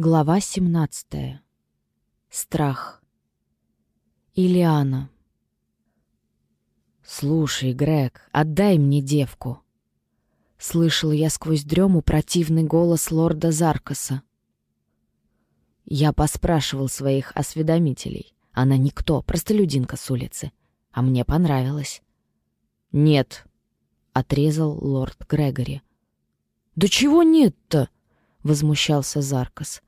Глава 17. Страх. Илиана. «Слушай, Грег, отдай мне девку!» Слышала я сквозь дрему противный голос лорда Заркаса. Я поспрашивал своих осведомителей. Она никто, простолюдинка с улицы. А мне понравилось. «Нет», — отрезал лорд Грегори. «Да чего нет-то?» — возмущался Заркас.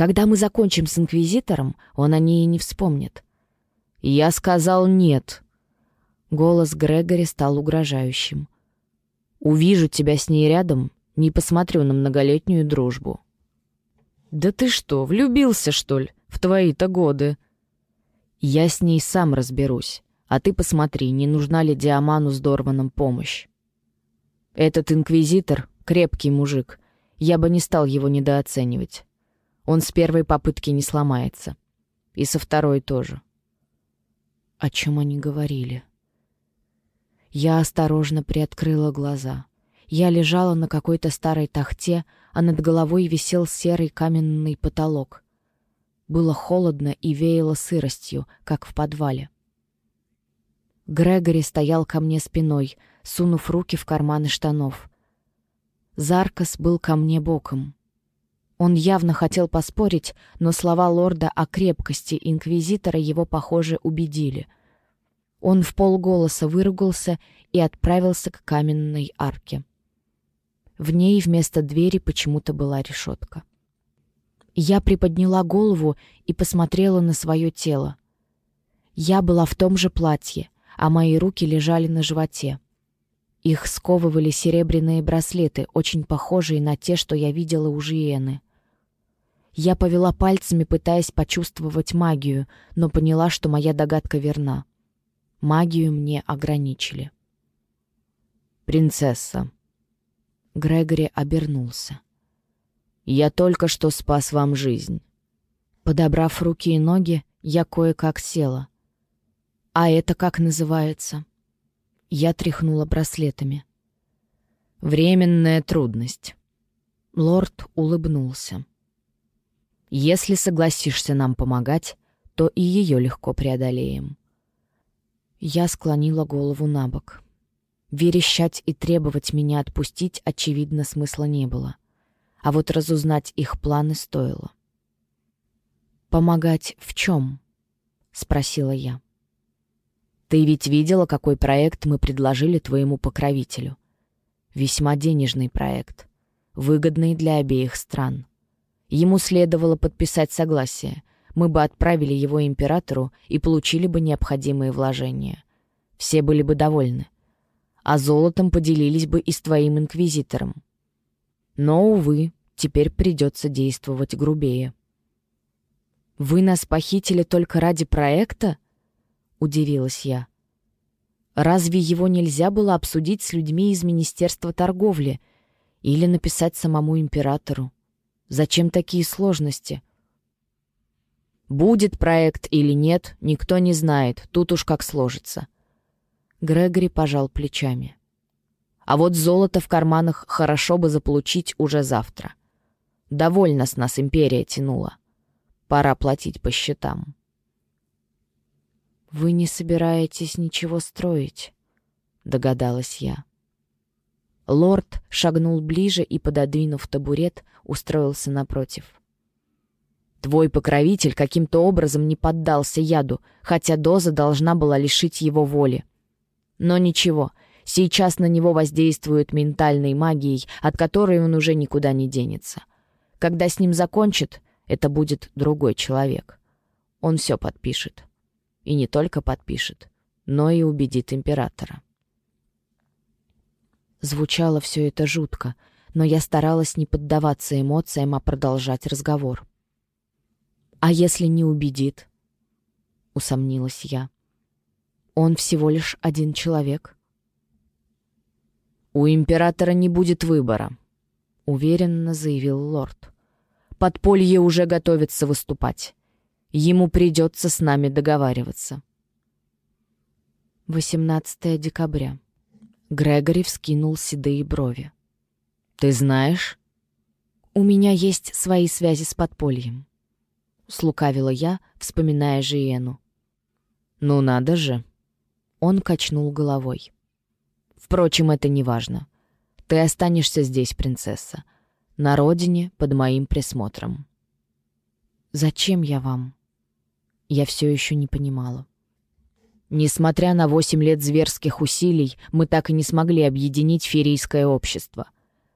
Когда мы закончим с Инквизитором, он о ней и не вспомнит. «Я сказал нет». Голос Грегори стал угрожающим. «Увижу тебя с ней рядом, не посмотрю на многолетнюю дружбу». «Да ты что, влюбился, что ли, в твои-то годы?» «Я с ней сам разберусь, а ты посмотри, не нужна ли Диаману с Дорваном помощь». «Этот инквизитор — крепкий мужик, я бы не стал его недооценивать». Он с первой попытки не сломается. И со второй тоже. О чем они говорили? Я осторожно приоткрыла глаза. Я лежала на какой-то старой тахте, а над головой висел серый каменный потолок. Было холодно и веяло сыростью, как в подвале. Грегори стоял ко мне спиной, сунув руки в карманы штанов. Заркас был ко мне боком. Он явно хотел поспорить, но слова лорда о крепкости инквизитора его, похоже, убедили. Он в полголоса выругался и отправился к каменной арке. В ней вместо двери почему-то была решетка. Я приподняла голову и посмотрела на свое тело. Я была в том же платье, а мои руки лежали на животе. Их сковывали серебряные браслеты, очень похожие на те, что я видела у Жиены. Я повела пальцами, пытаясь почувствовать магию, но поняла, что моя догадка верна. Магию мне ограничили. «Принцесса». Грегори обернулся. «Я только что спас вам жизнь». Подобрав руки и ноги, я кое-как села. «А это как называется?» Я тряхнула браслетами. «Временная трудность». Лорд улыбнулся. Если согласишься нам помогать, то и ее легко преодолеем». Я склонила голову на бок. Верещать и требовать меня отпустить, очевидно, смысла не было. А вот разузнать их планы стоило. «Помогать в чем?» — спросила я. «Ты ведь видела, какой проект мы предложили твоему покровителю? Весьма денежный проект, выгодный для обеих стран. Ему следовало подписать согласие. Мы бы отправили его императору и получили бы необходимые вложения. Все были бы довольны. А золотом поделились бы и с твоим инквизитором. Но, увы, теперь придется действовать грубее. «Вы нас похитили только ради проекта?» — удивилась я. «Разве его нельзя было обсудить с людьми из Министерства торговли или написать самому императору?» Зачем такие сложности? Будет проект или нет, никто не знает, тут уж как сложится. Грегори пожал плечами. А вот золото в карманах хорошо бы заполучить уже завтра. Довольно с нас империя тянула. Пора платить по счетам. «Вы не собираетесь ничего строить», — догадалась я. Лорд шагнул ближе и, пододвинув табурет, устроился напротив. «Твой покровитель каким-то образом не поддался яду, хотя доза должна была лишить его воли. Но ничего, сейчас на него воздействует ментальной магией, от которой он уже никуда не денется. Когда с ним закончит, это будет другой человек. Он все подпишет. И не только подпишет, но и убедит императора». Звучало все это жутко, но я старалась не поддаваться эмоциям, а продолжать разговор. «А если не убедит?» — усомнилась я. «Он всего лишь один человек». «У императора не будет выбора», — уверенно заявил лорд. «Подполье уже готовится выступать. Ему придется с нами договариваться». 18 декабря. Грегори вскинул седые брови. «Ты знаешь?» У меня есть свои связи с подпольем. Слукавила я, вспоминая Жиену. Ну надо же. Он качнул головой. Впрочем, это не важно. Ты останешься здесь, принцесса. На родине, под моим присмотром. Зачем я вам? Я все еще не понимала. Несмотря на восемь лет зверских усилий, мы так и не смогли объединить ферийское общество.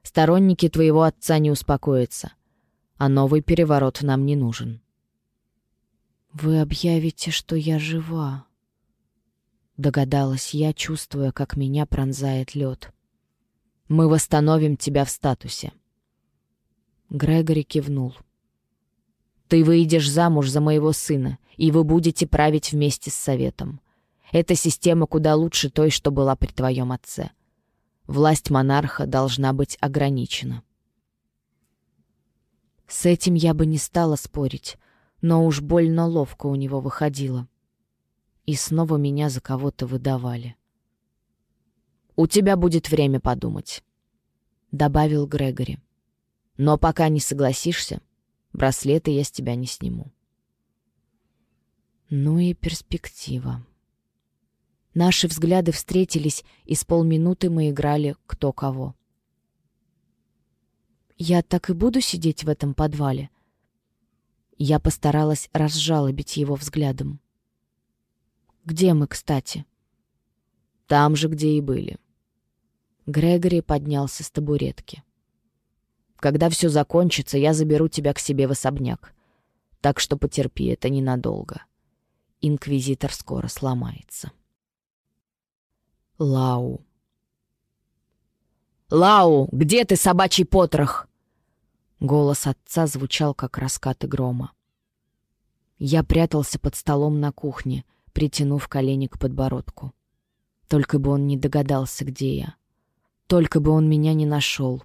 Сторонники твоего отца не успокоятся. А новый переворот нам не нужен. «Вы объявите, что я жива», — догадалась я, чувствуя, как меня пронзает лед. «Мы восстановим тебя в статусе». Грегори кивнул. «Ты выйдешь замуж за моего сына, и вы будете править вместе с советом. Эта система куда лучше той, что была при твоем отце. Власть монарха должна быть ограничена. С этим я бы не стала спорить, но уж больно ловко у него выходило. И снова меня за кого-то выдавали. «У тебя будет время подумать», — добавил Грегори. «Но пока не согласишься, браслеты я с тебя не сниму». Ну и перспектива. Наши взгляды встретились, и с полминуты мы играли кто кого. «Я так и буду сидеть в этом подвале?» Я постаралась разжалобить его взглядом. «Где мы, кстати?» «Там же, где и были». Грегори поднялся с табуретки. «Когда все закончится, я заберу тебя к себе в особняк. Так что потерпи, это ненадолго. Инквизитор скоро сломается». Лау. «Лау, где ты, собачий потрох?» Голос отца звучал, как раскаты грома. Я прятался под столом на кухне, притянув колени к подбородку. Только бы он не догадался, где я. Только бы он меня не нашел.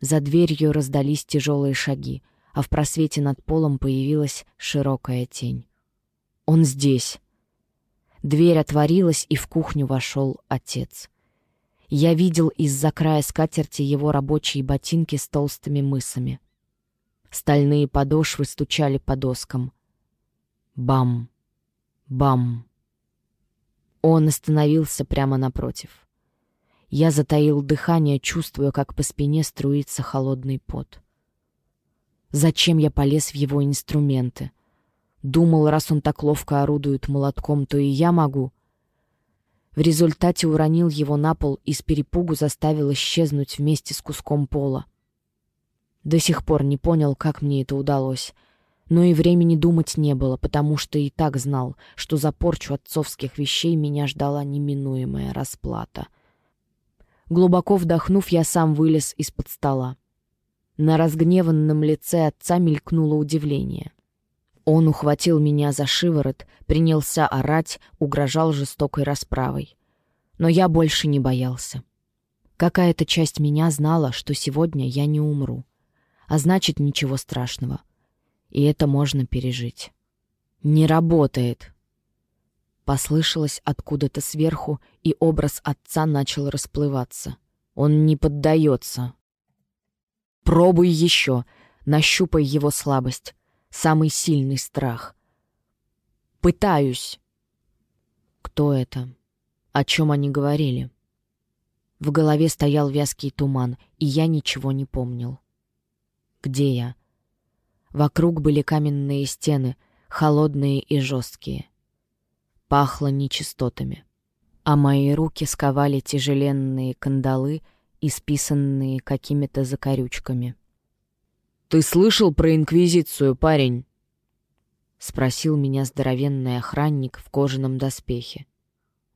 За дверью раздались тяжелые шаги, а в просвете над полом появилась широкая тень. Он здесь. Дверь отворилась, и в кухню вошел отец. Я видел из-за края скатерти его рабочие ботинки с толстыми мысами. Стальные подошвы стучали по доскам. Бам! Бам! Он остановился прямо напротив. Я затаил дыхание, чувствуя, как по спине струится холодный пот. Зачем я полез в его инструменты? Думал, раз он так ловко орудует молотком, то и я могу. В результате уронил его на пол и с перепугу заставил исчезнуть вместе с куском пола. До сих пор не понял, как мне это удалось. Но и времени думать не было, потому что и так знал, что за порчу отцовских вещей меня ждала неминуемая расплата. Глубоко вдохнув, я сам вылез из-под стола. На разгневанном лице отца мелькнуло удивление. Он ухватил меня за шиворот, принялся орать, угрожал жестокой расправой. Но я больше не боялся. Какая-то часть меня знала, что сегодня я не умру. А значит, ничего страшного. И это можно пережить. «Не работает!» Послышалось откуда-то сверху, и образ отца начал расплываться. Он не поддается. «Пробуй еще, нащупай его слабость самый сильный страх. Пытаюсь. Кто это? О чем они говорили? В голове стоял вязкий туман, и я ничего не помнил. Где я? Вокруг были каменные стены, холодные и жесткие. Пахло нечистотами. А мои руки сковали тяжеленные кандалы, исписанные какими-то закорючками. «Ты слышал про Инквизицию, парень?» — спросил меня здоровенный охранник в кожаном доспехе.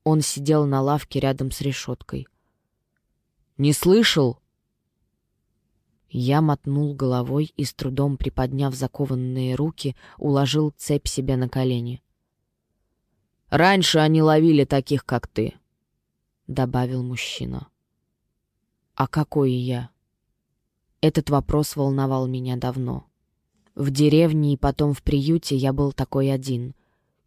Он сидел на лавке рядом с решеткой. «Не слышал?» Я мотнул головой и, с трудом приподняв закованные руки, уложил цепь себе на колени. «Раньше они ловили таких, как ты», — добавил мужчина. «А какой я?» Этот вопрос волновал меня давно. В деревне и потом в приюте я был такой один.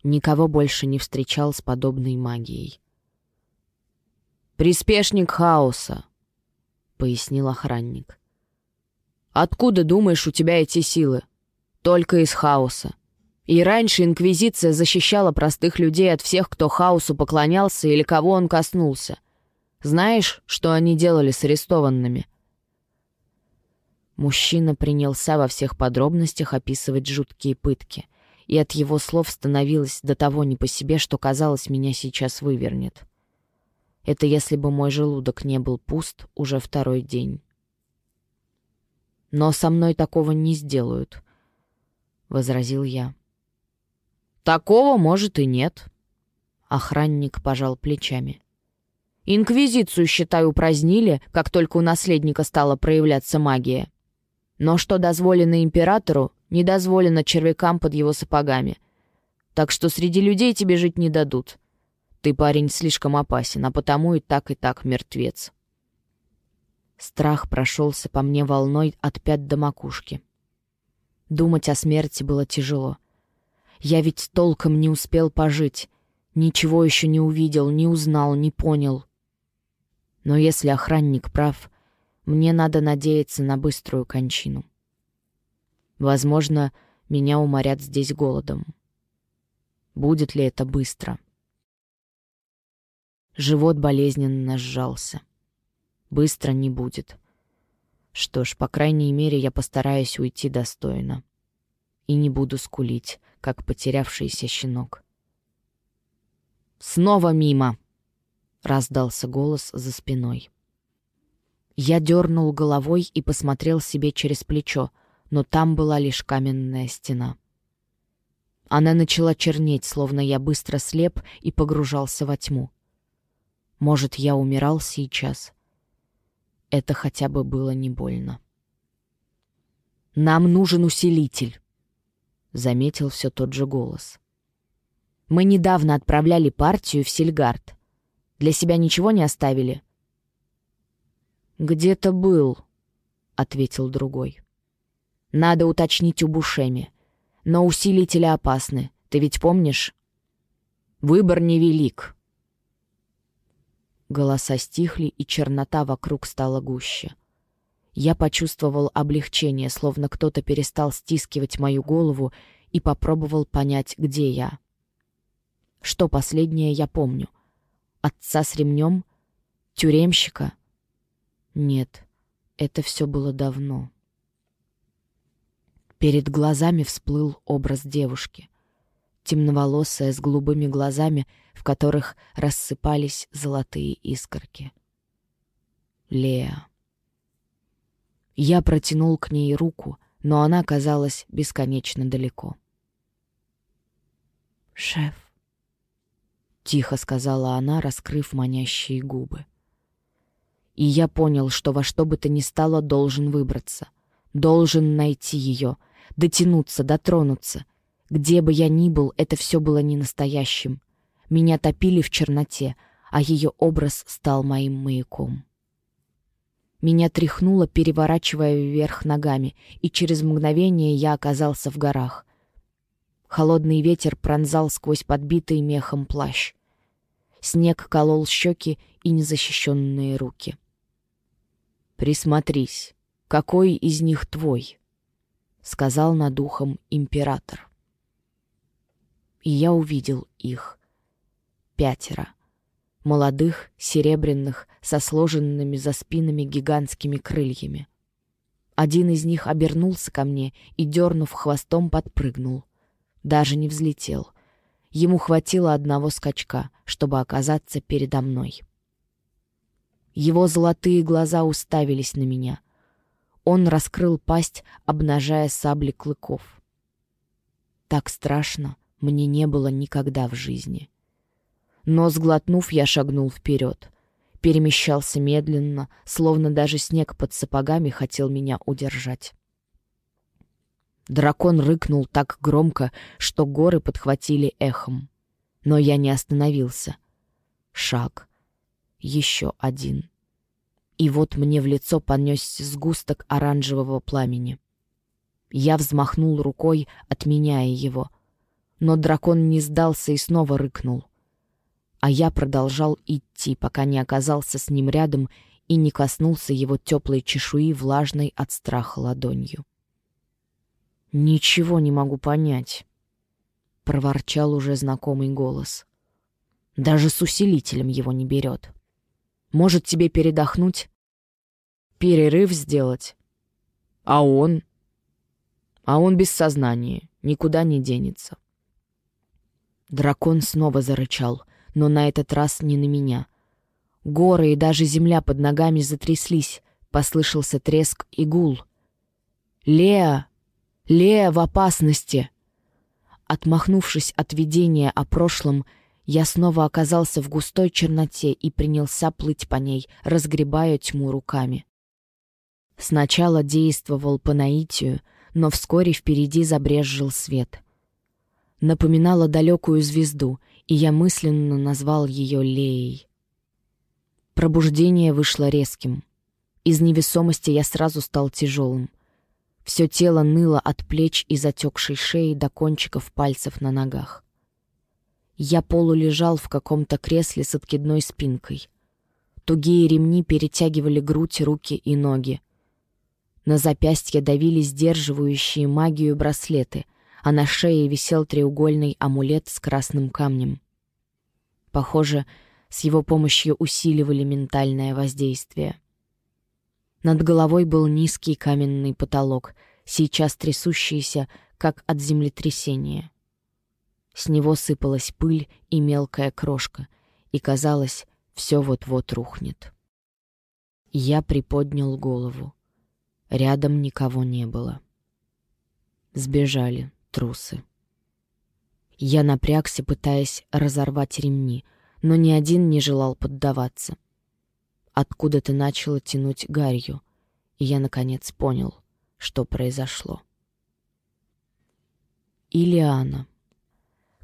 Никого больше не встречал с подобной магией. «Приспешник хаоса», — пояснил охранник. Откуда, думаешь, у тебя эти силы? Только из хаоса. И раньше Инквизиция защищала простых людей от всех, кто хаосу поклонялся или кого он коснулся. Знаешь, что они делали с арестованными?» Мужчина принялся во всех подробностях описывать жуткие пытки, и от его слов становилось до того не по себе, что казалось, меня сейчас вывернет. Это если бы мой желудок не был пуст уже второй день. «Но со мной такого не сделают», — возразил я. «Такого, может, и нет». Охранник пожал плечами. «Инквизицию, считаю, упразднили, как только у наследника стала проявляться магия. Но что дозволено императору, не дозволено червякам под его сапогами. Так что среди людей тебе жить не дадут. Ты, парень, слишком опасен, а потому и так, и так мертвец». Страх прошелся по мне волной от пят до макушки. Думать о смерти было тяжело. Я ведь толком не успел пожить. Ничего еще не увидел, не узнал, не понял. Но если охранник прав, мне надо надеяться на быструю кончину. Возможно, меня уморят здесь голодом. Будет ли это быстро? Живот болезненно сжался. Быстро не будет. Что ж, по крайней мере, я постараюсь уйти достойно. И не буду скулить, как потерявшийся щенок. «Снова мимо!» — раздался голос за спиной. Я дернул головой и посмотрел себе через плечо, но там была лишь каменная стена. Она начала чернеть, словно я быстро слеп и погружался во тьму. Может, я умирал сейчас? Это хотя бы было не больно. «Нам нужен усилитель», — заметил все тот же голос. «Мы недавно отправляли партию в Сильгард. Для себя ничего не оставили?» «Где-то был», — ответил другой. «Надо уточнить у Бушеми. Но усилители опасны, ты ведь помнишь?» «Выбор невелик». Голоса стихли, и чернота вокруг стала гуще. Я почувствовал облегчение, словно кто-то перестал стискивать мою голову и попробовал понять, где я. Что последнее я помню? Отца с ремнем? Тюремщика? Нет, это все было давно. Перед глазами всплыл образ девушки. Темноволосая, с голубыми глазами, в которых рассыпались золотые искорки. Леа. Я протянул к ней руку, но она казалась бесконечно далеко. «Шеф», — тихо сказала она, раскрыв манящие губы. И я понял, что во что бы то ни стало должен выбраться. Должен найти ее, дотянуться, дотронуться. Где бы я ни был, это все было не настоящим. Меня топили в черноте, а ее образ стал моим маяком. Меня тряхнуло, переворачивая вверх ногами, и через мгновение я оказался в горах. Холодный ветер пронзал сквозь подбитый мехом плащ. Снег колол щеки и незащищенные руки. «Присмотрись, какой из них твой?» — сказал над ухом император. И я увидел их. Пятеро — молодых, серебряных, со сложенными за спинами гигантскими крыльями. Один из них обернулся ко мне и, дернув хвостом, подпрыгнул. Даже не взлетел. Ему хватило одного скачка, чтобы оказаться передо мной. Его золотые глаза уставились на меня. Он раскрыл пасть, обнажая сабли клыков. Так страшно мне не было никогда в жизни. Но, сглотнув, я шагнул вперед. Перемещался медленно, словно даже снег под сапогами хотел меня удержать. Дракон рыкнул так громко, что горы подхватили эхом. Но я не остановился. Шаг. Еще один. И вот мне в лицо понесся сгусток оранжевого пламени. Я взмахнул рукой, отменяя его. Но дракон не сдался и снова рыкнул а я продолжал идти, пока не оказался с ним рядом и не коснулся его теплой чешуи, влажной от страха ладонью. «Ничего не могу понять», — проворчал уже знакомый голос. «Даже с усилителем его не берет. Может, тебе передохнуть? Перерыв сделать? А он? А он без сознания, никуда не денется». Дракон снова зарычал, но на этот раз не на меня. Горы и даже земля под ногами затряслись, послышался треск и гул. «Леа! Леа в опасности!» Отмахнувшись от видения о прошлом, я снова оказался в густой черноте и принялся плыть по ней, разгребая тьму руками. Сначала действовал по наитию, но вскоре впереди забрезжил свет. Напоминала далекую звезду, и я мысленно назвал ее Леей. Пробуждение вышло резким. Из невесомости я сразу стал тяжелым. Все тело ныло от плеч и затекшей шеи до кончиков пальцев на ногах. Я полулежал в каком-то кресле с откидной спинкой. Тугие ремни перетягивали грудь, руки и ноги. На запястье давили сдерживающие магию браслеты, а на шее висел треугольный амулет с красным камнем. Похоже, с его помощью усиливали ментальное воздействие. Над головой был низкий каменный потолок, сейчас трясущийся, как от землетрясения. С него сыпалась пыль и мелкая крошка, и, казалось, все вот-вот рухнет. Я приподнял голову. Рядом никого не было. Сбежали трусы. Я напрягся, пытаясь разорвать ремни — но ни один не желал поддаваться. Откуда-то начало тянуть гарью, и я, наконец, понял, что произошло. Илиана.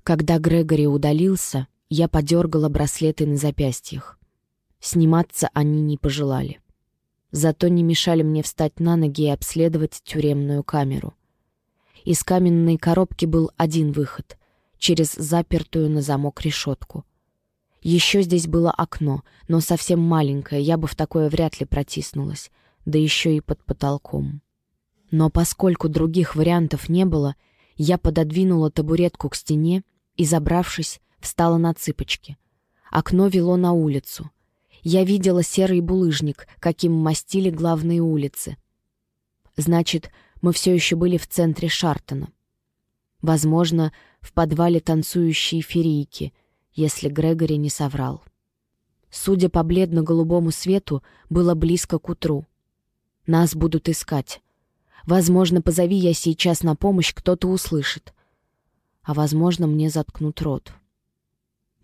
Когда Грегори удалился, я подергала браслеты на запястьях. Сниматься они не пожелали. Зато не мешали мне встать на ноги и обследовать тюремную камеру. Из каменной коробки был один выход — через запертую на замок решетку — еще здесь было окно, но совсем маленькое, я бы в такое вряд ли протиснулась, да еще и под потолком. Но поскольку других вариантов не было, я пододвинула табуретку к стене и, забравшись, встала на цыпочки. Окно вело на улицу. Я видела серый булыжник, каким мастили главные улицы. Значит, мы все еще были в центре Шартона. Возможно, в подвале танцующие ферийки — если Грегори не соврал. Судя по бледно-голубому свету, было близко к утру. Нас будут искать. Возможно, позови я сейчас на помощь, кто-то услышит. А возможно, мне заткнут рот.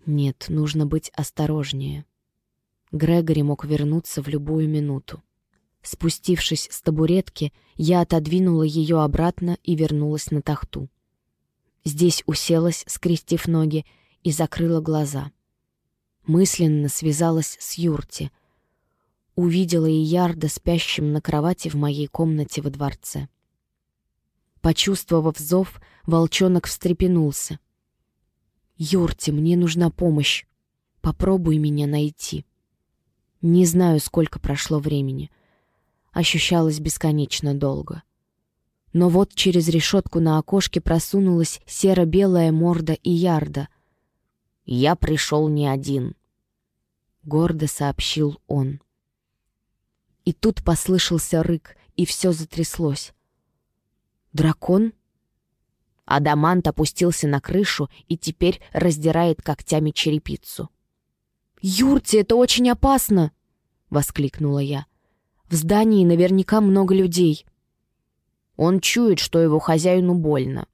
Нет, нужно быть осторожнее. Грегори мог вернуться в любую минуту. Спустившись с табуретки, я отодвинула ее обратно и вернулась на тахту. Здесь уселась, скрестив ноги, и закрыла глаза. Мысленно связалась с Юрти. Увидела и Ярда спящим на кровати в моей комнате во дворце. Почувствовав зов, волчонок встрепенулся. «Юрти, мне нужна помощь. Попробуй меня найти». Не знаю, сколько прошло времени. Ощущалось бесконечно долго. Но вот через решетку на окошке просунулась серо-белая морда и ярда, «Я пришел не один», — гордо сообщил он. И тут послышался рык, и все затряслось. «Дракон?» Адамант опустился на крышу и теперь раздирает когтями черепицу. «Юрти, это очень опасно!» — воскликнула я. «В здании наверняка много людей». «Он чует, что его хозяину больно»,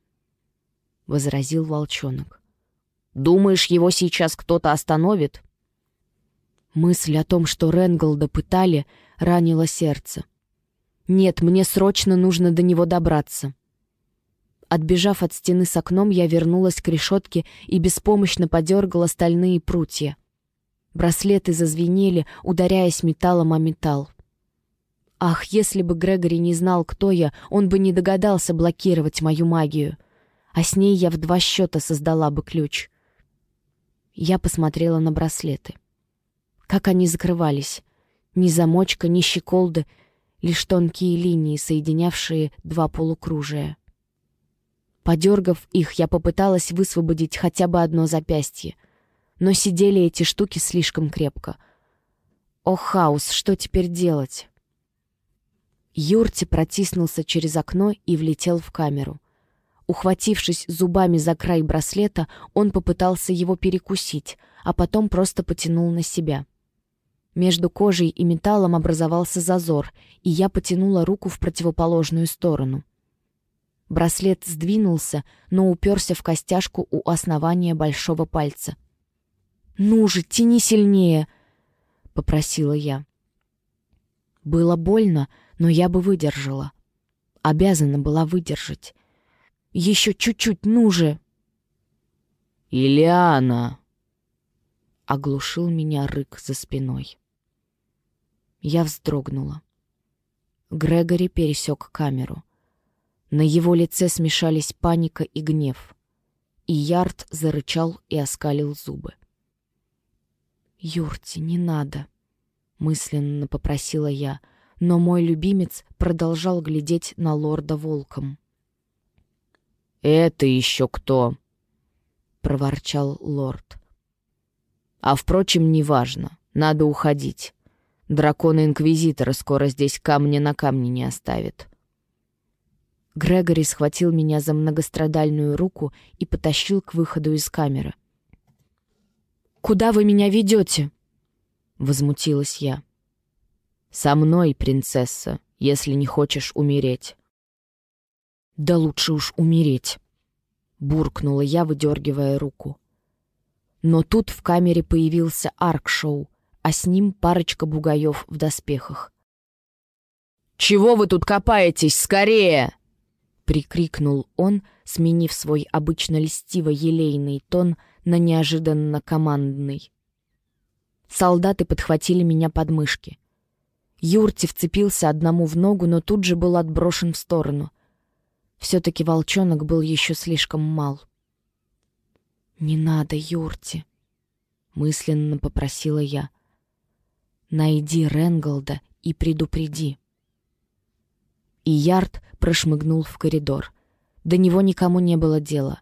— возразил волчонок. Думаешь, его сейчас кто-то остановит?» Мысль о том, что Ренголда пытали, ранила сердце. «Нет, мне срочно нужно до него добраться». Отбежав от стены с окном, я вернулась к решетке и беспомощно подергала стальные прутья. Браслеты зазвенели, ударяясь металлом о металл. Ах, если бы Грегори не знал, кто я, он бы не догадался блокировать мою магию. А с ней я в два счета создала бы ключ. Я посмотрела на браслеты. Как они закрывались? Ни замочка, ни щеколды, лишь тонкие линии, соединявшие два полукружия. Подергав их, я попыталась высвободить хотя бы одно запястье, но сидели эти штуки слишком крепко. О, хаос, что теперь делать? Юрти протиснулся через окно и влетел в камеру. Ухватившись зубами за край браслета, он попытался его перекусить, а потом просто потянул на себя. Между кожей и металлом образовался зазор, и я потянула руку в противоположную сторону. Браслет сдвинулся, но уперся в костяшку у основания большого пальца. «Ну же, тяни сильнее!» — попросила я. Было больно, но я бы выдержала. Обязана была выдержать. Еще чуть-чуть, ну же!» «Ильяна!» — оглушил меня рык за спиной. Я вздрогнула. Грегори пересек камеру. На его лице смешались паника и гнев. И Ярд зарычал и оскалил зубы. «Юрти, не надо!» — мысленно попросила я, но мой любимец продолжал глядеть на лорда волком. «Это еще кто?» — проворчал лорд. «А, впрочем, неважно. Надо уходить. Драконы-инквизиторы скоро здесь камня на камне не оставят». Грегори схватил меня за многострадальную руку и потащил к выходу из камеры. «Куда вы меня ведете?» — возмутилась я. «Со мной, принцесса, если не хочешь умереть». «Да лучше уж умереть», — буркнула я, выдергивая руку. Но тут в камере появился арк-шоу, а с ним парочка бугаев в доспехах. «Чего вы тут копаетесь? Скорее!» — прикрикнул он, сменив свой обычно льстиво-елейный тон на неожиданно командный. Солдаты подхватили меня под мышки. Юрти вцепился одному в ногу, но тут же был отброшен в сторону — все-таки волчонок был еще слишком мал. «Не надо, Юрти!» — мысленно попросила я. «Найди Ренголда и предупреди». И Ярд прошмыгнул в коридор. До него никому не было дела.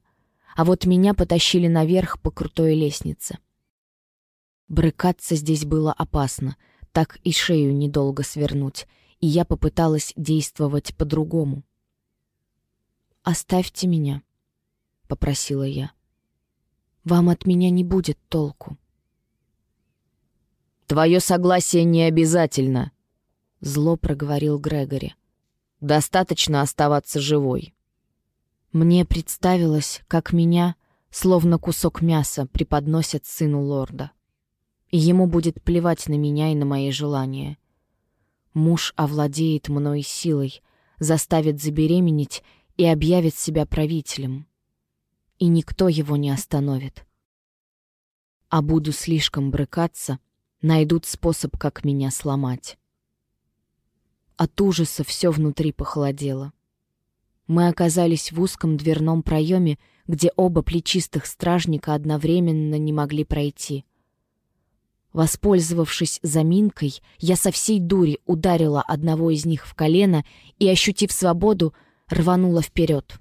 А вот меня потащили наверх по крутой лестнице. Брыкаться здесь было опасно, так и шею недолго свернуть, и я попыталась действовать по-другому. «Оставьте меня», — попросила я. «Вам от меня не будет толку». «Твое согласие не обязательно», — зло проговорил Грегори. «Достаточно оставаться живой». Мне представилось, как меня, словно кусок мяса, преподносят сыну лорда. И ему будет плевать на меня и на мои желания. Муж овладеет мной силой, заставит забеременеть и объявит себя правителем. И никто его не остановит. А буду слишком брыкаться, найдут способ, как меня сломать. От ужаса все внутри похолодело. Мы оказались в узком дверном проеме, где оба плечистых стражника одновременно не могли пройти. Воспользовавшись заминкой, я со всей дури ударила одного из них в колено и, ощутив свободу, рванула вперед.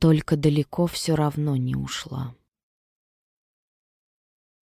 Только далеко все равно не ушла.